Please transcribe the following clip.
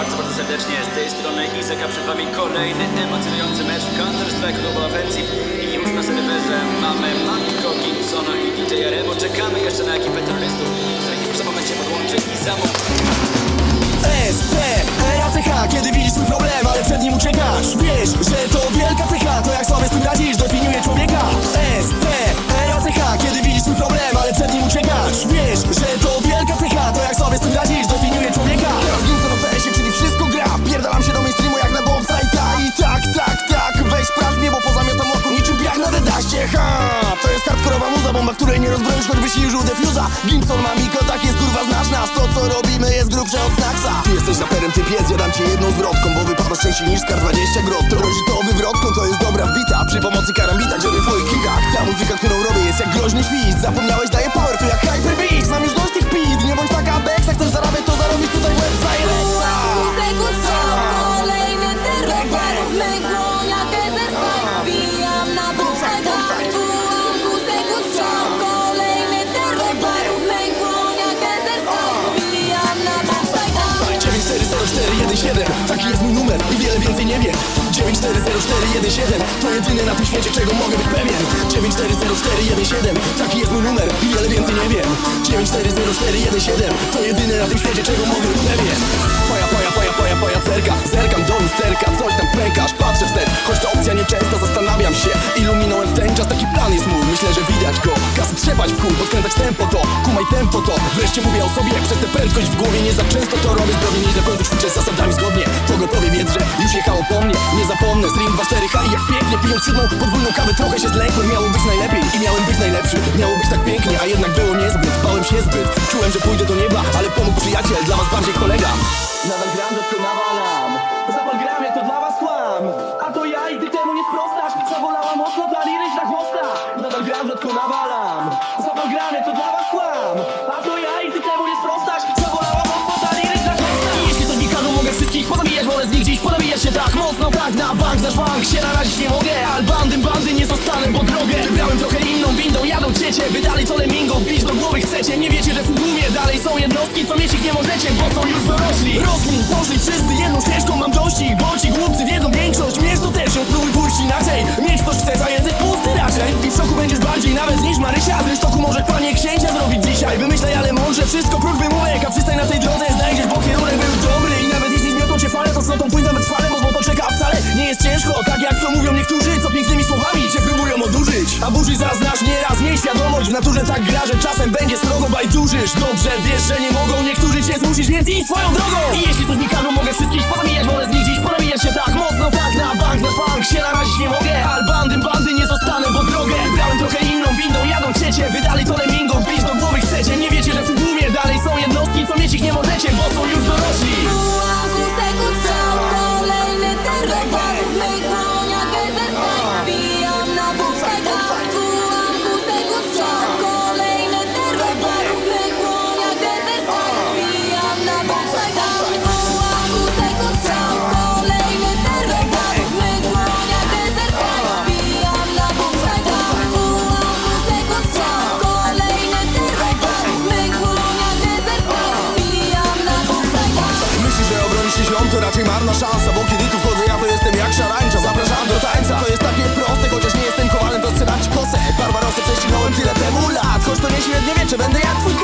bardzo, bardzo serdecznie Z tej strony Izaka, przed wami kolejny emocjonujący mecz Counter-Strike Global Offensive I już na serwerze nie użył defuza Gimson ma Miko, tak jest kurwa, znasz nas To co robimy jest grubsze od Snacksa Ty jesteś raperem, ty pies, ja dam ci jedną zwrotką Bo wypadasz częściej niż skar 20 grot. Grozi to wywrotką, to jest dobra wbita. Przy pomocy karambita, żeby w twoich kikach Ta muzyka, którą robię jest jak groźny świst. Zapomniałeś, więcej nie wiem. 9404117 To jedyny na tym świecie, czego mogę być pewien. 9404117 Taki jest mój numer i wiele więcej nie wiem. 9404117 To jedyny na tym świecie, czego mogę być pewien. Poja, poja, poja, poja, poja, cerka. Zerkam do lusterka, coś tam pękasz Patrzę wstecz, choć to opcja nieczęsta Zastanawiam się, ilu minąłem w ten czas Taki plan jest mój, myślę, że widać go. Kasy trzepać w kół, podkręcać tempo to. Kumaj tempo to, wreszcie mówię o sobie Przez tę prędkość w głowie nie za często to robię. Zdrowie nieźle w końcu ćwiczę z zasadami zgodnie. Pogotowie wiedz, że już jechało po mnie Nie zapomnę, stream 2 4 i jak pięknie Pijąc siódmą podwójną kawę trochę się zlękłem Miało być najlepiej i miałem być najlepszy. Miało być tak pięknie, a jednak było niezbyt Bałem się zbyt, czułem, że pójdę do nieba Ale pomógł przyjaciel, dla was bardziej kolega. Nadal gram, rzadko nawalam. Zapal gramie, to dla was kłam. A to ja i ty temu nie sprostasz. Zawolała mocno dla liryś na chłosta. Nadal gram, rzadko nawalam tak na bank, nasz bank się narazić nie mogę. Ale bandy, bandy nie zostanę po drogę Wybrałem trochę inną windą, jadą ciecie Wy dalej to lemingo, wbić do głowy chcecie. Nie wiecie, że w tłumie dalej są jednostki Co mieć ich nie możecie, bo są już dorośli. Rosli, poszli wszyscy jedną ścieżką mam dości Bo ci zaznasz nieraz, miej świadomość W naturze tak gra, że czasem będzie srogo bajdurzysz Dobrze wiesz, że nie mogą niektórzy cię zmusić, więc idź swoją drogą. I jeśli coś mi każą, mogę wszystkich pozabijać Wolę ziom, to raczej marna szansa Bo kiedy tu wchodzę, ja to jestem jak szarańcza. Zapraszam do tańca, to jest takie proste Chociaż nie jestem kowalem, to chcę dać kosę. Barbarosę prześcignąłem tyle temu lat Choć to nie średniowiecze, będę jak twój